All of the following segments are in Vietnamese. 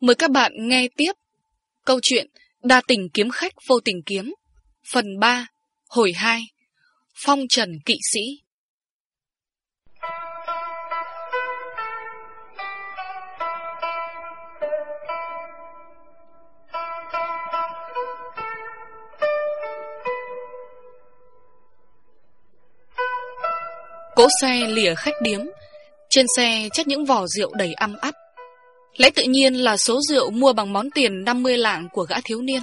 Mời các bạn nghe tiếp câu chuyện Đa tình kiếm khách vô tình kiếm, Phần 3 Hồi 2 Phong trần kỵ sĩ. Cỗ xe lìa khách điếm, Trên xe chất những vỏ rượu đầy âm ắp Lẽ tự nhiên là số rượu mua bằng món tiền 50 lạng của gã thiếu niên.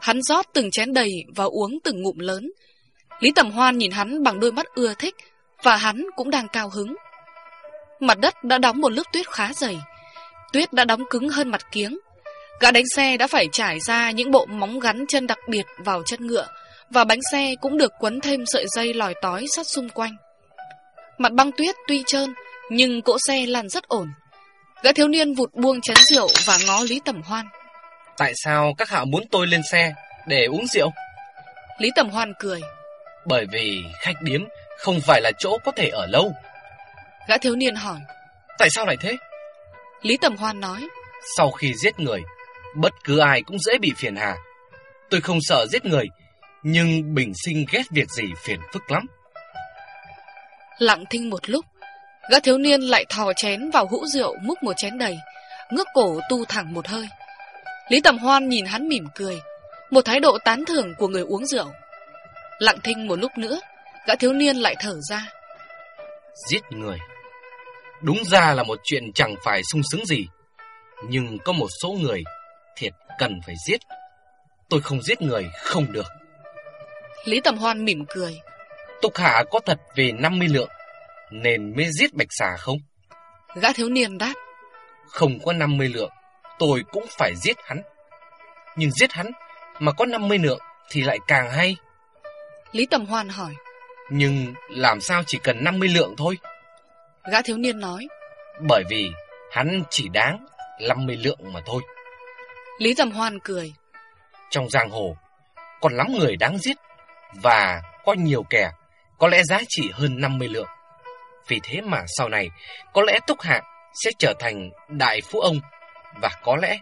Hắn rót từng chén đầy và uống từng ngụm lớn. Lý Tầm Hoan nhìn hắn bằng đôi mắt ưa thích và hắn cũng đang cao hứng. Mặt đất đã đóng một lớp tuyết khá dày. Tuyết đã đóng cứng hơn mặt kiếng. Gã đánh xe đã phải trải ra những bộ móng gắn chân đặc biệt vào chân ngựa và bánh xe cũng được quấn thêm sợi dây lòi tói sát xung quanh. Mặt băng tuyết tuy trơn, nhưng cỗ xe lăn rất ổn. Gã thiếu niên vụt buông chén rượu và ngó Lý Tầm Hoan. Tại sao các hạ muốn tôi lên xe để uống rượu? Lý Tầm Hoan cười. Bởi vì khách điếm không phải là chỗ có thể ở lâu. Gã thiếu niên hỏi. Tại sao lại thế? Lý Tầm Hoan nói. Sau khi giết người, bất cứ ai cũng dễ bị phiền hà. Tôi không sợ giết người, nhưng bình sinh ghét việc gì phiền phức lắm. Lặng thinh một lúc, Gã thiếu niên lại thò chén vào hũ rượu múc một chén đầy Ngước cổ tu thẳng một hơi. Lý Tầm Hoan nhìn hắn mỉm cười Một thái độ tán thưởng của người uống rượu. Lặng thinh một lúc nữa Gã thiếu niên lại thở ra. Giết người. Đúng ra là một chuyện chẳng phải sung sướng gì Nhưng có một số người Thiệt cần phải giết. Tôi không giết người không được. Lý Tầm Hoan mỉm cười. Túc Hạ có thật về 50 lượng nên mới giết bạch xà không? Gã thiếu niên đáp. Không có 50 lượng, tôi cũng phải giết hắn. Nhưng giết hắn mà có 50 lượng thì lại càng hay. Lý Tầm Hoan hỏi. Nhưng làm sao chỉ cần 50 lượng thôi? Gã thiếu niên nói. Bởi vì hắn chỉ đáng 50 lượng mà thôi. Lý Tầm Hoan cười. Trong giang hồ, còn lắm người đáng giết và có nhiều kẻ có lẽ giá trị hơn 50 lượng. Vì thế mà sau này, có lẽ Túc Hạ sẽ trở thành đại phú ông, và có lẽ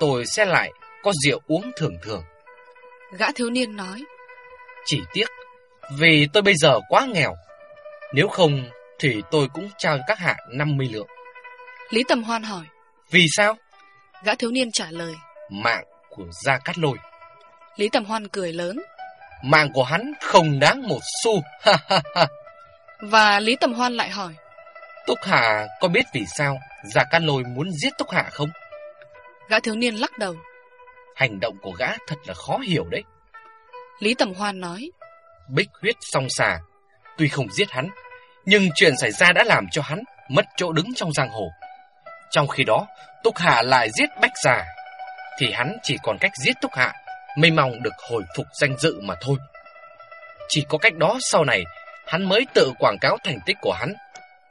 tôi sẽ lại có rượu uống thường thường. Gã thiếu niên nói. Chỉ tiếc, vì tôi bây giờ quá nghèo. Nếu không, thì tôi cũng trao các hạ 50 lượng. Lý Tầm Hoan hỏi. Vì sao? Gã thiếu niên trả lời. Mạng của Gia Cát Lôi. Lý Tầm Hoan cười lớn. Mạng của hắn không đáng một xu. Ha ha ha. Và Lý Tầm Hoan lại hỏi. Túc Hạ có biết vì sao Gia Cát Lôi muốn giết Túc Hạ không? Gã thiếu niên lắc đầu. Hành động của gã thật là khó hiểu đấy. Lý Tầm Hoan nói. Bích huyết song xà. Tuy không giết hắn Nhưng chuyện xảy ra đã làm cho hắn Mất chỗ đứng trong giang hồ. Trong khi đó Túc Hạ lại giết Bách Già Thì hắn chỉ còn cách giết Túc Hạ Mới mong được hồi phục danh dự mà thôi. Chỉ có cách đó sau này hắn mới tự quảng cáo thành tích của hắn,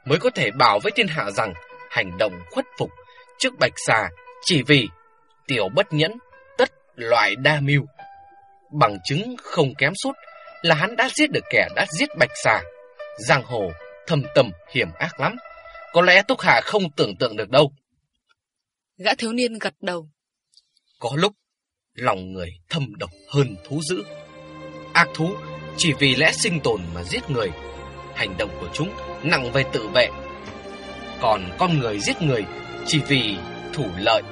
mới có thể bảo với thiên hạ rằng hành động khuất phục trước bạch xà chỉ vì tiểu bất nhẫn tất loại đa mưu. Bằng chứng không kém sút là hắn đã giết được kẻ đã giết bạch xà. Giang hồ thâm tầm hiểm ác lắm, có lẽ Túc Hà không tưởng tượng được đâu. Gã thiếu niên gật đầu. Có lúc lòng người thâm độc hơn thú dữ. Ác thú chỉ vì lẽ sinh tồn mà giết người. Hành động của chúng nặng về tự vệ. Còn con người giết người chỉ vì thủ lợi.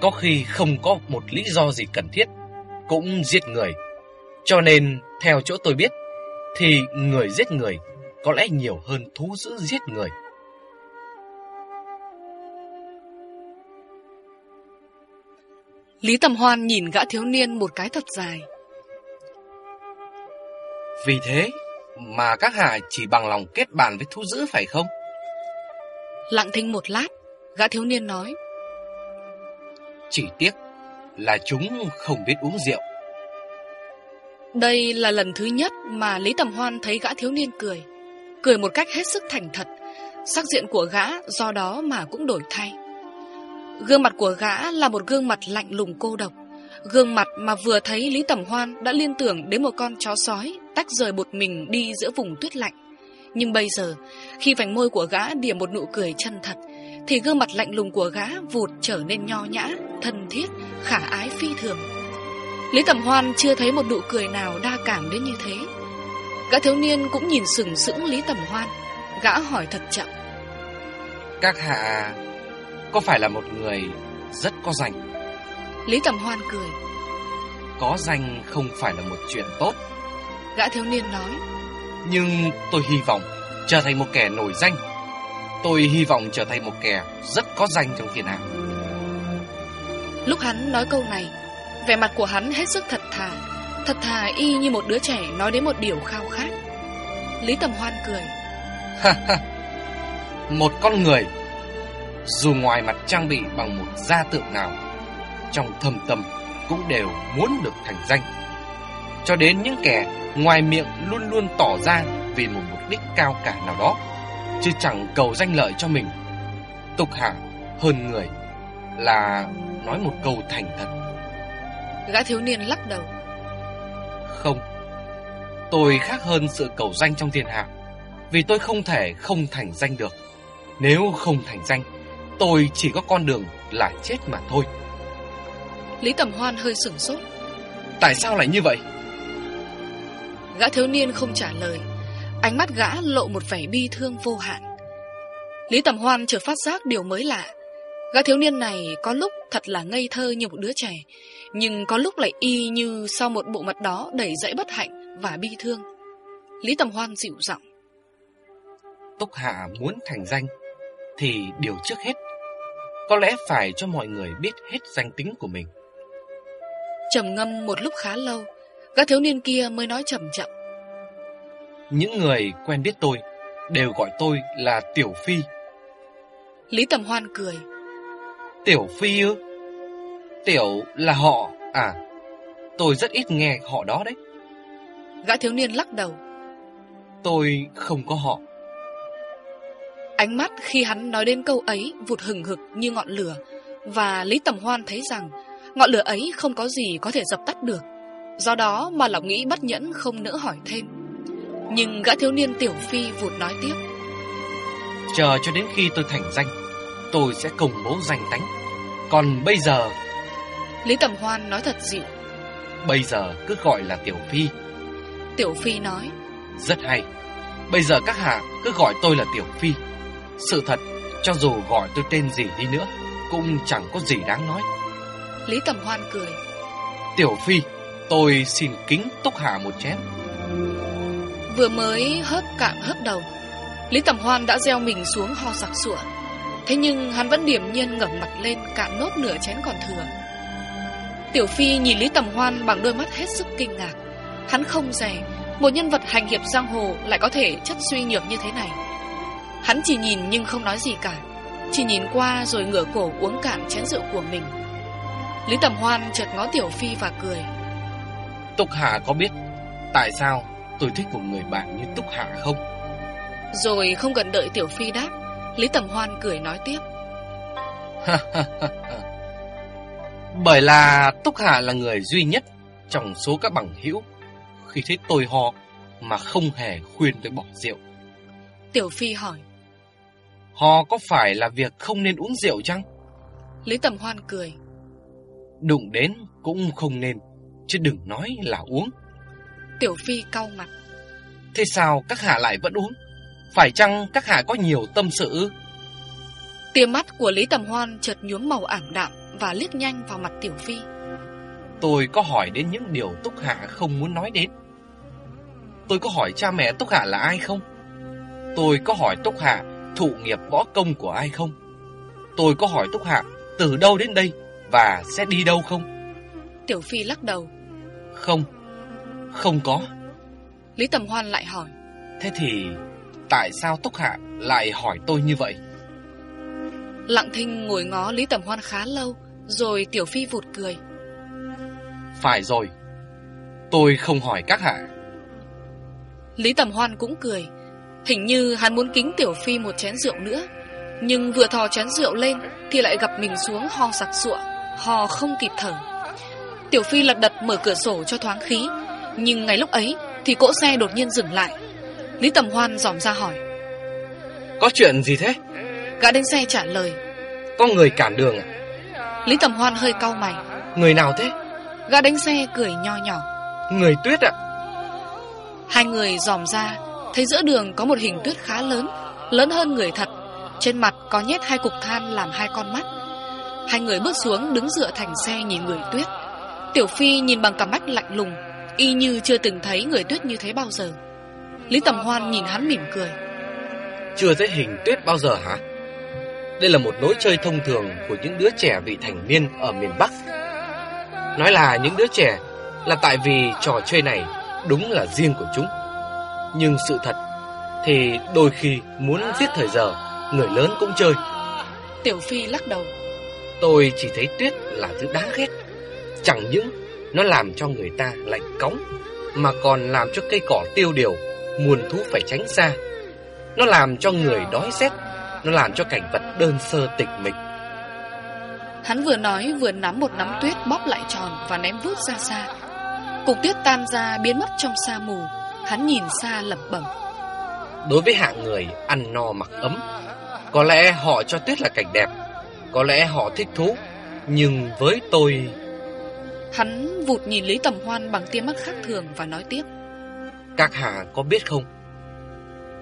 Có khi không có một lý do gì cần thiết, cũng giết người. Cho nên, theo chỗ tôi biết, thì người giết người có lẽ nhiều hơn thú dữ giết người. Lý Tầm Hoan nhìn gã thiếu niên một cái thật dài. Vì thế mà các hạ chỉ bằng lòng kết bạn với thú dữ phải không? Lặng thinh một lát, gã thiếu niên nói. Chỉ tiếc là chúng không biết uống rượu. Đây là lần thứ nhất mà Lý Tầm Hoan thấy gã thiếu niên cười. Cười một cách hết sức thành thật. Sắc diện của gã do đó mà cũng đổi thay. Gương mặt của gã là một gương mặt lạnh lùng cô độc. Gương mặt mà vừa thấy Lý Tầm Hoan đã liên tưởng đến một con chó sói tách rời bột mình đi giữa vùng tuyết lạnh. Nhưng bây giờ, khi vành môi của gã điểm một nụ cười chân thật, Thì gương mặt lạnh lùng của gã vụt trở nên nho nhã Thân thiết, khả ái phi thường. Lý Tầm Hoan chưa thấy một nụ cười nào đa cảm đến như thế. Gã thiếu niên cũng nhìn sừng sững Lý Tầm Hoan Gã hỏi thật chậm. Các hạ có phải là một người rất có rảnh? Lý Tầm Hoan cười. Có danh không phải là một chuyện tốt. Gã thiếu niên nói. Nhưng tôi hy vọng trở thành một kẻ nổi danh. Tôi hy vọng trở thành một kẻ rất có danh trong thiên hạ. Lúc hắn nói câu này Vẻ mặt của hắn hết sức thật thà. Thật thà y như một đứa trẻ nói đến một điều khao khát. Lý Tầm Hoan cười. Một con người Dù ngoài mặt trang bị bằng một gia tượng nào Trong thâm tâm cũng đều muốn được thành danh. Cho đến những kẻ ngoài miệng luôn luôn tỏ ra vì một mục đích cao cả nào đó Chứ chẳng cầu danh lợi cho mình. Tục hạ hơn người là nói một câu thành thật. Gã thiếu niên lắc đầu. Không Tôi khác hơn sự cầu danh trong thiên hạ Vì tôi không thể không thành danh được. Nếu không thành danh Tôi chỉ có con đường là chết mà thôi Lý Tầm Hoan hơi sửng sốt. Tại sao lại như vậy? Gã thiếu niên không trả lời. Ánh mắt gã lộ một vẻ bi thương vô hạn. Lý Tầm Hoan chợt phát giác điều mới lạ. Gã thiếu niên này có lúc thật là ngây thơ như một đứa trẻ Nhưng có lúc lại y như sau một bộ mặt đó đầy dẫy bất hạnh và bi thương. Lý Tầm Hoan dịu giọng. Túc Hạ muốn thành danh Thì điều trước hết Có lẽ phải cho mọi người biết hết danh tính của mình trầm ngâm một lúc khá lâu Gã thiếu niên kia mới nói chậm chậm. Những người quen biết tôi Đều gọi tôi là Tiểu Phi. Lý Tầm Hoan cười. Tiểu Phi ư? Tiểu là họ À? Tôi rất ít nghe họ đó đấy. Gã thiếu niên lắc đầu. Tôi không có họ. Ánh mắt khi hắn nói đến câu ấy Vụt hừng hực như ngọn lửa Và Lý Tầm Hoan thấy rằng Ngọn lửa ấy không có gì có thể dập tắt được. Do đó mà lòng nghĩ bất nhẫn không nỡ hỏi thêm. Nhưng gã thiếu niên Tiểu Phi vụt nói tiếp. Chờ cho đến khi tôi thành danh Tôi sẽ công bố danh tánh. Còn bây giờ Lý Tầm Hoan nói thật dịu Bây giờ cứ gọi là Tiểu Phi. Tiểu Phi nói. Rất hay. Bây giờ các hạ cứ gọi tôi là Tiểu Phi. Sự thật Cho dù gọi tôi tên gì đi nữa Cũng chẳng có gì đáng nói Lý Tầm Hoan cười. Tiểu Phi Tôi xin kính túc hạ một chén. Vừa mới hớp cạn hớp đầu Lý Tầm Hoan đã gieo mình xuống ho sặc sụa. Thế nhưng hắn vẫn điềm nhiên ngẩng mặt lên Cạn nốt nửa chén còn thừa. Tiểu Phi nhìn Lý Tầm Hoan Bằng đôi mắt hết sức kinh ngạc. Hắn không rẻ Một nhân vật hành hiệp giang hồ Lại có thể chất suy nhược như thế này. Hắn chỉ nhìn nhưng không nói gì cả Chỉ nhìn qua rồi ngửa cổ uống cạn chén rượu của mình Lý Tầm Hoan chợt ngó Tiểu Phi và cười. Túc Hạ có biết Tại sao tôi thích một người bạn như Túc Hạ không? Rồi không cần đợi Tiểu Phi đáp Lý Tầm Hoan cười nói tiếp. Bởi là Túc Hạ là người duy nhất Trong số các bằng hữu. Khi thấy tôi ho Mà không hề khuyên tôi bỏ rượu. Tiểu Phi hỏi. Ho có phải là việc không nên uống rượu chăng? Lý Tầm Hoan cười Đụng đến cũng không nên Chứ đừng nói là uống. Tiểu Phi cau mặt. Thế sao các hạ lại vẫn uống? Phải chăng các hạ có nhiều tâm sự? Tia mắt của Lý Tầm Hoan chợt nhuốm màu ảm đạm Và liếc nhanh vào mặt Tiểu Phi. Tôi có hỏi đến những điều Túc Hạ không muốn nói đến. Tôi có hỏi cha mẹ Túc Hạ là ai không? Tôi có hỏi Túc Hạ thụ nghiệp võ công của ai không? Tôi có hỏi Túc Hạ từ đâu đến đây Và sẽ đi đâu không? Tiểu Phi lắc đầu. Không Không có. Lý Tầm Hoan lại hỏi. Thế thì Tại sao Túc Hạ lại hỏi tôi như vậy? Lặng thinh ngồi ngó Lý Tầm Hoan khá lâu Rồi Tiểu Phi vụt cười. Phải rồi Tôi không hỏi các hạ. Lý Tầm Hoan cũng cười. Hình như hắn muốn kính Tiểu Phi một chén rượu nữa Nhưng vừa thò chén rượu lên Thì lại gặp mình xuống ho sặc sụa Ho không kịp thở. Tiểu Phi lật đật mở cửa sổ cho thoáng khí Nhưng ngay lúc ấy Thì cỗ xe đột nhiên dừng lại. Lý Tầm Hoan dòm ra hỏi. Có chuyện gì thế? Gã đánh xe trả lời. Có người cản đường à? Lý Tầm Hoan hơi cau mày. Người nào thế? Gã đánh xe cười nho nhỏ. Người tuyết ạ. Hai người dòm ra Thấy giữa đường có một hình tuyết khá lớn Lớn hơn người thật. Trên mặt có nhét hai cục than làm hai con mắt Hai người bước xuống đứng dựa thành xe nhìn người tuyết. Tiểu Phi nhìn bằng cặp mắt lạnh lùng Y như chưa từng thấy người tuyết như thế bao giờ. Lý Tầm Hoan nhìn hắn mỉm cười. Chưa thấy hình tuyết bao giờ hả? Đây là một lối chơi thông thường Của những đứa trẻ vị thành niên ở miền Bắc. Nói là những đứa trẻ Là tại vì trò chơi này Đúng là riêng của chúng. Nhưng sự thật Thì đôi khi muốn giết thời giờ Người lớn cũng chơi. Tiểu Phi lắc đầu Tôi chỉ thấy tuyết là thứ đáng ghét. Chẳng những nó làm cho người ta lạnh cóng Mà còn làm cho cây cỏ tiêu điều Muôn thú phải tránh xa. Nó làm cho người đói rét Nó làm cho cảnh vật đơn sơ tịch mịch. Hắn vừa nói vừa nắm một nắm tuyết bóp lại tròn và ném vút ra xa. Cục tuyết tan ra biến mất trong sa mù. Hắn nhìn xa lẩm bẩm. Đối với hạng người ăn no mặc ấm Có lẽ họ cho tuyết là cảnh đẹp Có lẽ họ thích thú Nhưng với tôi Hắn vụt nhìn Lý Tầm Hoan bằng tia mắt khác thường và nói tiếp. Các hạ có biết không?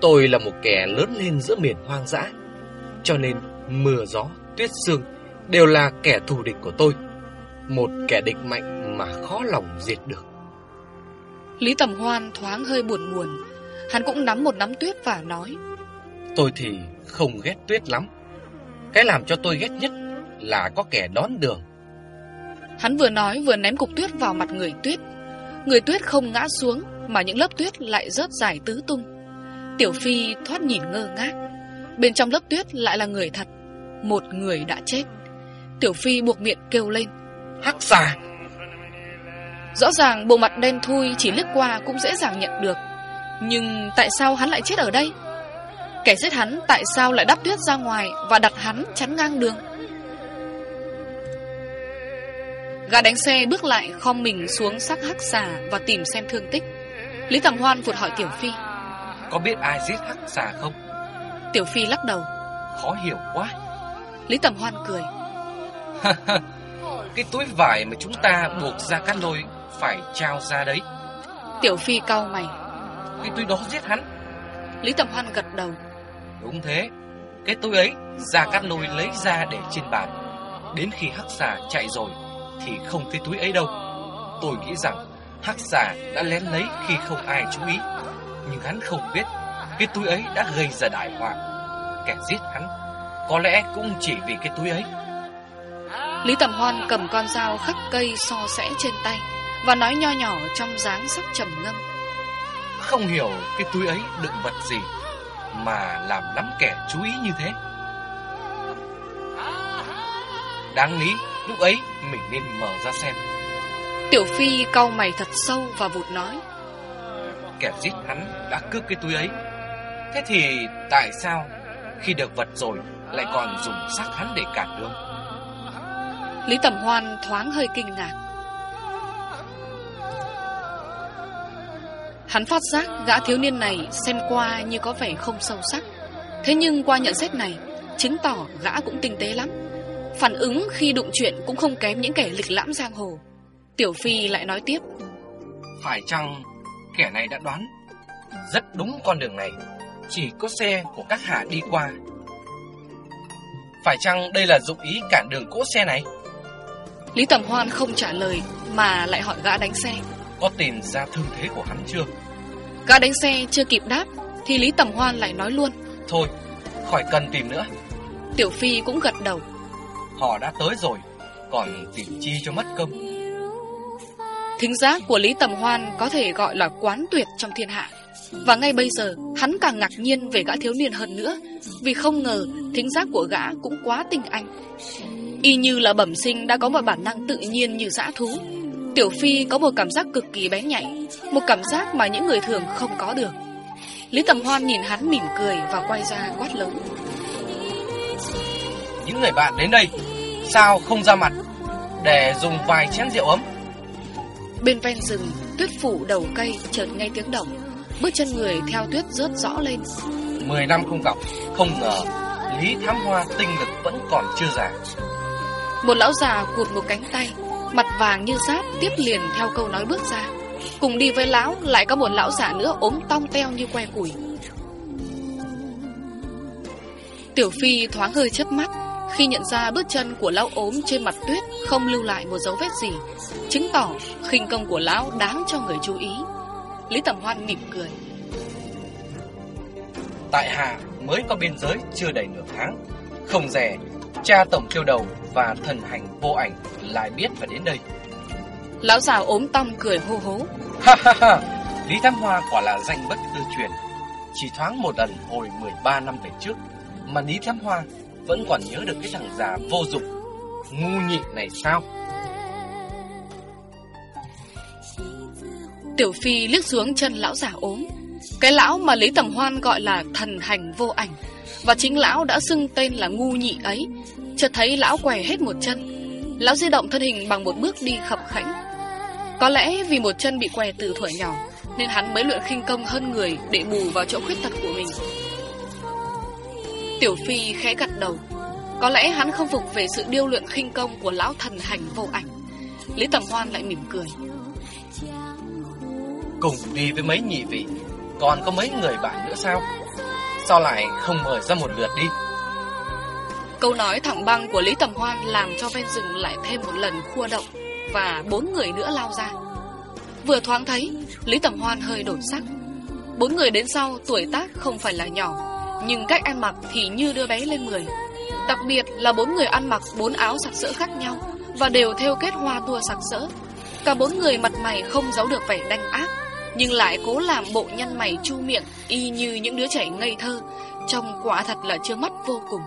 Tôi là một kẻ lớn lên giữa miền hoang dã Cho nên mưa gió, tuyết sương Đều là kẻ thù địch của tôi Một kẻ địch mạnh mà khó lòng diệt được. Lý Tầm Hoan thoáng hơi buồn buồn Hắn cũng nắm một nắm tuyết và nói. Tôi thì không ghét tuyết lắm Cái làm cho tôi ghét nhất là có kẻ đón đường. Hắn vừa nói vừa ném cục tuyết vào mặt người tuyết. Người tuyết không ngã xuống Mà những lớp tuyết lại rớt dài tứ tung. Tiểu Phi thoát nhìn ngơ ngác. Bên trong lớp tuyết lại là người thật Một người đã chết. Tiểu Phi buộc miệng kêu lên. Hắc xà. Rõ ràng bộ mặt đen thui chỉ lướt qua cũng dễ dàng nhận được. Nhưng tại sao hắn lại chết ở đây Kẻ giết hắn tại sao lại đắp tuyết ra ngoài Và đặt hắn chắn ngang đường? Gã đánh xe bước lại khom mình xuống sắc hắc xà Và tìm xem thương tích. Lý Tầm Hoan vụt hỏi Tiểu Phi. Có biết ai giết hắc xà không? Tiểu Phi lắc đầu. Khó hiểu quá. Lý Tầm Hoan cười. Cái túi vải mà chúng ta buộc ra cắt lôi Phải trao ra đấy. Tiểu Phi cau mày. Cái túi đó giết hắn. Lý Tầm Hoan gật đầu Đúng thế. Cái túi ấy Gia Cát Lôi lấy ra để trên bàn. Đến khi hắc xà chạy rồi Thì không thấy túi ấy đâu. Tôi nghĩ rằng hắc xà đã lén lấy khi không ai chú ý. Nhưng hắn không biết Cái túi ấy đã gây ra đại họa. Kẻ giết hắn Có lẽ cũng chỉ vì cái túi ấy. Lý Tầm Hoan cầm con dao khắc cây so sẻ trên tay Và nói nho nhỏ trong dáng sắc trầm ngâm. Không hiểu cái túi ấy đựng vật gì Mà làm lắm kẻ chú ý như thế. Đáng lý lúc ấy mình nên mở ra xem. Tiểu Phi cau mày thật sâu và vụt nói. Kẻ giết hắn đã cướp cái túi ấy. Thế thì tại sao khi được vật rồi lại còn dùng xác hắn để cản đường? Lý Tầm Hoan thoáng hơi kinh ngạc Hắn phát giác gã thiếu niên này xem qua như có vẻ không sâu sắc. Thế nhưng qua nhận xét này Chứng tỏ gã cũng tinh tế lắm. Phản ứng khi đụng chuyện cũng không kém những kẻ lịch lãm giang hồ. Tiểu Phi lại nói tiếp. Phải chăng kẻ này đã đoán Rất đúng con đường này Chỉ có xe của các hạ đi qua? Phải chăng đây là dụng ý cản đường cỗ xe này? Lý Tầm Hoan không trả lời Mà lại hỏi gã đánh xe Có tìm ra thương thế của hắn chưa? Gã đánh xe chưa kịp đáp Thì Lý Tầm Hoan lại nói luôn. Thôi khỏi cần tìm nữa. Tiểu Phi cũng gật đầu. Họ đã tới rồi Còn tìm chi cho mất công. Thính giác của Lý Tầm Hoan có thể gọi là quán tuyệt trong thiên hạ. Và ngay bây giờ hắn càng ngạc nhiên về gã thiếu niên hơn nữa. Vì không ngờ thính giác của gã cũng quá tinh anh. Y như là bẩm sinh đã có một bản năng tự nhiên như dã thú Tiểu Phi có một cảm giác cực kỳ bé nhạy Một cảm giác mà những người thường không có được. Lý Tầm Hoan nhìn hắn mỉm cười và quay ra quát lớn. Những người bạn đến đây Sao không ra mặt Để dùng vài chén rượu ấm? Bên ven rừng Tuyết phủ đầu cây chợt nghe tiếng động. Bước chân người theo tuyết rớt rõ lên. Mười năm không gặp Không ngờ Lý Thám Hoa tinh lực vẫn còn chưa già. Một lão già cụt một cánh tay, mặt vàng như sáp tiếp liền theo câu nói bước ra. Cùng đi với lão lại có một lão giả nữa ốm tong teo như que củi. Tiểu Phi thoáng hơi chớp mắt khi nhận ra bước chân của lão ốm trên mặt tuyết không lưu lại một dấu vết gì, chứng tỏ khinh công của lão đáng cho người chú ý. Lý Tầm Hoan mỉm cười. Tại hạ mới có biên giới chưa đầy nửa tháng, không rẻ, cha tổng tiêu đầu và thần hành vô ảnh lại biết phải đến đây. Lão già ốm tong cười hô hố. Ha ha ha, Lý Thám Hoa quả là danh bất hư truyền. Chỉ thoáng một lần hồi 13 năm về trước, mà Lý Thám Hoa vẫn còn nhớ được cái thằng già vô dụng, ngu nhị này sao? Tiểu Phi liếc xuống chân lão già ốm. Cái lão mà Lý Tầm Hoan gọi là thần hành vô ảnh. Và chính lão đã xưng tên là ngu nhị ấy. Chợt thấy lão què hết một chân. Lão di động thân hình bằng một bước đi khập khảnh Có lẽ vì một chân bị què từ thuở nhỏ, nên hắn mới luyện khinh công hơn người để bù vào chỗ khuyết tật của mình. Tiểu Phi khẽ gật đầu. Có lẽ hắn không phục về sự điêu luyện khinh công của lão thần hành vô ảnh. Lý Tầm Hoan lại mỉm cười. Cùng đi với mấy nhị vị, còn có mấy người bạn nữa sao? Sao lại không mời ra một lượt đi? Câu nói thẳng băng của Lý Tầm Hoan làm cho ven rừng lại thêm một lần khua động và bốn người nữa lao ra. Vừa thoáng thấy, Lý Tầm Hoan hơi đổi sắc. Bốn người đến sau tuổi tác không phải là nhỏ, nhưng cách ăn mặc thì như đưa bé lên 10. Đặc biệt là bốn người ăn mặc bốn áo sặc sỡ khác nhau và đều theo kết hoa tua sặc sỡ. Cả bốn người mặt mày không giấu được vẻ đanh ác, nhưng lại cố làm bộ nhăn mày chu miệng y như những đứa trẻ ngây thơ, trông quả thật là chưa mắt vô cùng.